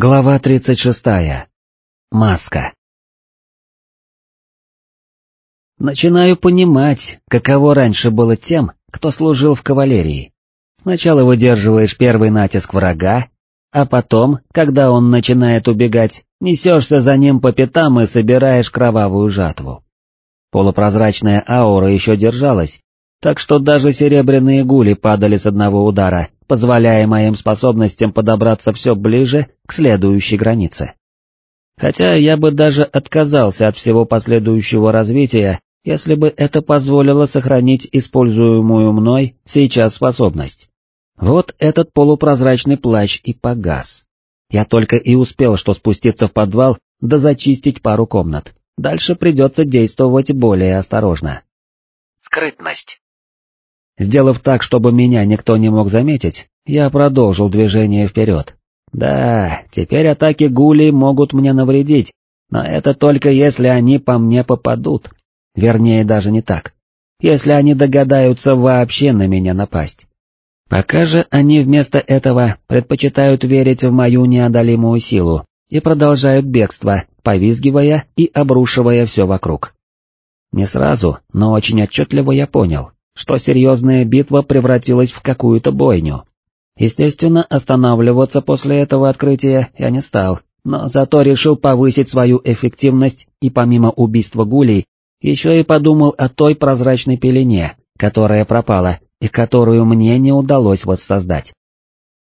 Глава 36. Маска. Начинаю понимать, каково раньше было тем, кто служил в кавалерии. Сначала выдерживаешь первый натиск врага, а потом, когда он начинает убегать, несешься за ним по пятам и собираешь кровавую жатву. Полупрозрачная аура еще держалась, так что даже серебряные гули падали с одного удара, позволяя моим способностям подобраться все ближе к следующей границе. Хотя я бы даже отказался от всего последующего развития, если бы это позволило сохранить используемую мной сейчас способность. Вот этот полупрозрачный плащ и погас. Я только и успел что спуститься в подвал, да зачистить пару комнат. Дальше придется действовать более осторожно. Скрытность. Сделав так, чтобы меня никто не мог заметить, я продолжил движение вперед. Да, теперь атаки гулей могут мне навредить, но это только если они по мне попадут. Вернее, даже не так. Если они догадаются вообще на меня напасть. Пока же они вместо этого предпочитают верить в мою неодолимую силу и продолжают бегство, повизгивая и обрушивая все вокруг. Не сразу, но очень отчетливо я понял, что серьезная битва превратилась в какую-то бойню. Естественно, останавливаться после этого открытия я не стал, но зато решил повысить свою эффективность и помимо убийства гулей, еще и подумал о той прозрачной пелене, которая пропала и которую мне не удалось воссоздать.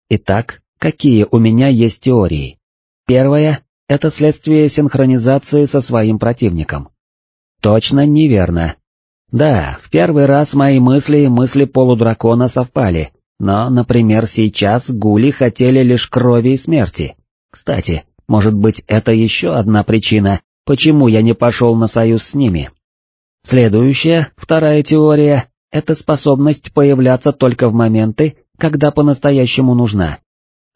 Итак, какие у меня есть теории? Первая — это следствие синхронизации со своим противником. Точно неверно, да, в первый раз мои мысли и мысли полудракона совпали, но, например, сейчас гули хотели лишь крови и смерти. Кстати, может быть это еще одна причина, почему я не пошел на союз с ними. Следующая, вторая теория, это способность появляться только в моменты, когда по-настоящему нужна.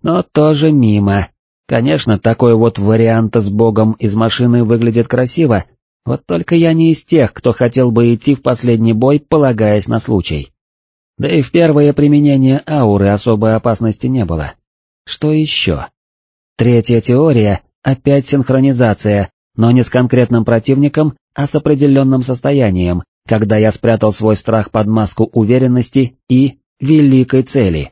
Но тоже мимо. Конечно, такой вот вариант с богом из машины выглядит красиво, вот только я не из тех, кто хотел бы идти в последний бой, полагаясь на случай. Да и в первое применение ауры особой опасности не было. Что еще? Третья теория — опять синхронизация, но не с конкретным противником, а с определенным состоянием, когда я спрятал свой страх под маску уверенности и великой цели.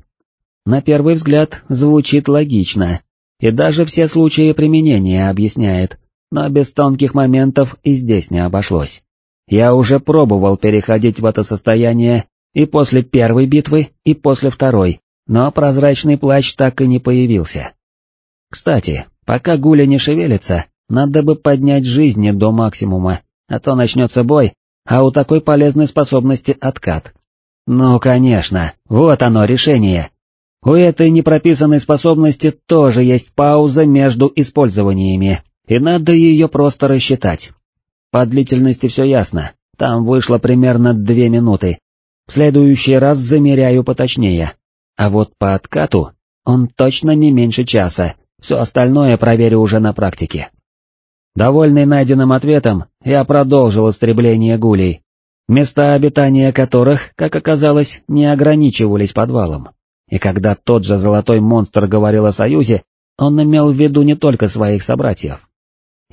На первый взгляд звучит логично, и даже все случаи применения объясняет, но без тонких моментов и здесь не обошлось. Я уже пробовал переходить в это состояние и после первой битвы, и после второй, но прозрачный плащ так и не появился. Кстати, пока Гуля не шевелится, надо бы поднять жизни до максимума, а то начнется бой, а у такой полезной способности откат. Ну, конечно, вот оно решение. У этой непрописанной способности тоже есть пауза между использованиями, и надо ее просто рассчитать. По длительности все ясно, там вышло примерно две минуты. В следующий раз замеряю поточнее. А вот по откату он точно не меньше часа, все остальное проверю уже на практике. Довольный найденным ответом, я продолжил истребление гулей, места обитания которых, как оказалось, не ограничивались подвалом. И когда тот же золотой монстр говорил о союзе, он имел в виду не только своих собратьев.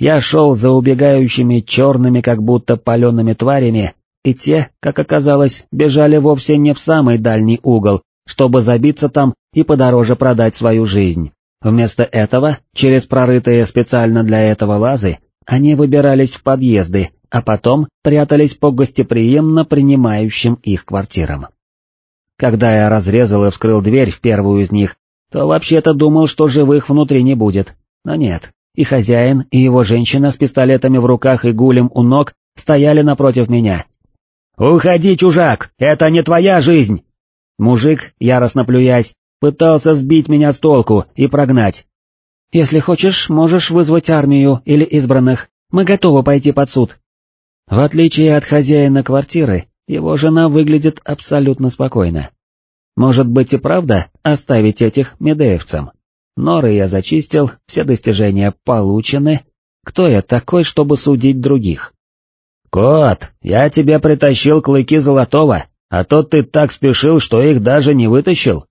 Я шел за убегающими черными как будто палеными тварями, и те, как оказалось, бежали вовсе не в самый дальний угол, чтобы забиться там и подороже продать свою жизнь. Вместо этого, через прорытые специально для этого лазы, они выбирались в подъезды, а потом прятались по гостеприимно принимающим их квартирам. Когда я разрезал и вскрыл дверь в первую из них, то вообще-то думал, что живых внутри не будет, но нет, и хозяин, и его женщина с пистолетами в руках и гулем у ног стояли напротив меня. «Уходи, чужак, это не твоя жизнь!» Мужик, яростно плюясь, пытался сбить меня с толку и прогнать. «Если хочешь, можешь вызвать армию или избранных, мы готовы пойти под суд». В отличие от хозяина квартиры, его жена выглядит абсолютно спокойно. Может быть и правда оставить этих медеевцам? Норы я зачистил, все достижения получены. Кто я такой, чтобы судить других? «Кот, я тебе притащил клыки золотого, а то ты так спешил, что их даже не вытащил».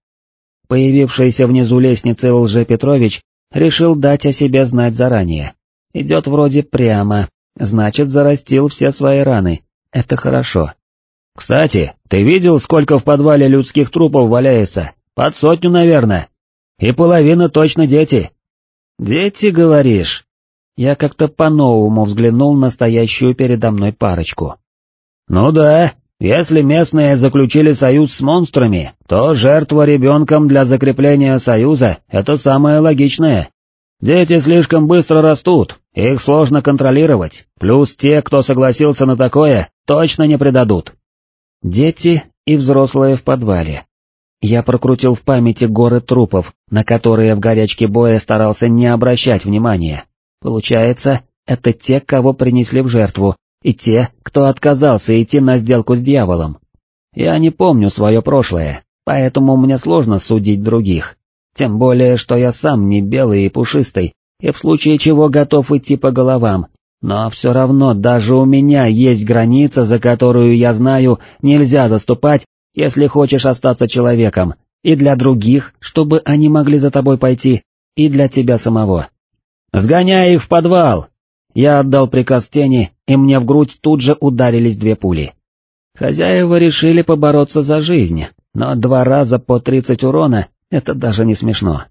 Появившийся внизу лестницы Лже Петрович Решил дать о себе знать заранее. Идет вроде прямо, значит зарастил все свои раны. Это хорошо. Кстати, ты видел, сколько в подвале людских трупов валяется? Под сотню, наверное. И половина точно дети. Дети, говоришь? Я как-то по-новому взглянул на стоящую передо мной парочку. Ну да, если местные заключили союз с монстрами, то жертва ребенком для закрепления союза — это самое логичное. Дети слишком быстро растут, их сложно контролировать, плюс те, кто согласился на такое, точно не предадут. Дети и взрослые в подвале. Я прокрутил в памяти горы трупов, на которые в горячке боя старался не обращать внимания. Получается, это те, кого принесли в жертву, и те, кто отказался идти на сделку с дьяволом. Я не помню свое прошлое, поэтому мне сложно судить других. Тем более, что я сам не белый и пушистый, и в случае чего готов идти по головам, но все равно даже у меня есть граница, за которую я знаю, нельзя заступать, если хочешь остаться человеком, и для других, чтобы они могли за тобой пойти, и для тебя самого. «Сгоняй их в подвал!» Я отдал приказ тени, и мне в грудь тут же ударились две пули. Хозяева решили побороться за жизнь, но два раза по тридцать урона это даже не смешно.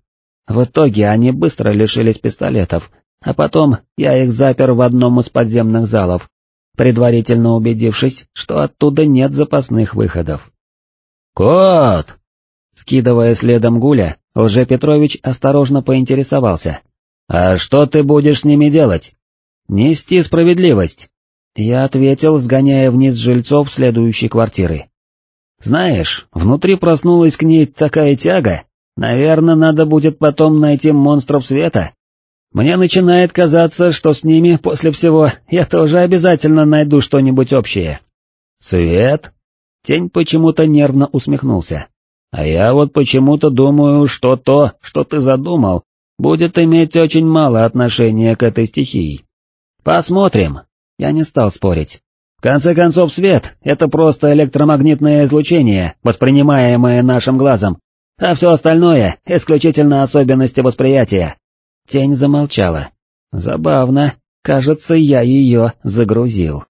В итоге они быстро лишились пистолетов, а потом я их запер в одном из подземных залов, предварительно убедившись, что оттуда нет запасных выходов. «Кот!» Скидывая следом Гуля, Лже-Петрович осторожно поинтересовался. «А что ты будешь с ними делать?» «Нести справедливость», — я ответил, сгоняя вниз жильцов следующей квартиры. «Знаешь, внутри проснулась к ней такая тяга, Наверное, надо будет потом найти монстров света. Мне начинает казаться, что с ними после всего я тоже обязательно найду что-нибудь общее. Свет? Тень почему-то нервно усмехнулся. А я вот почему-то думаю, что то, что ты задумал, будет иметь очень мало отношения к этой стихии. Посмотрим. Я не стал спорить. В конце концов, свет — это просто электромагнитное излучение, воспринимаемое нашим глазом, а все остальное — исключительно особенности восприятия. Тень замолчала. Забавно, кажется, я ее загрузил.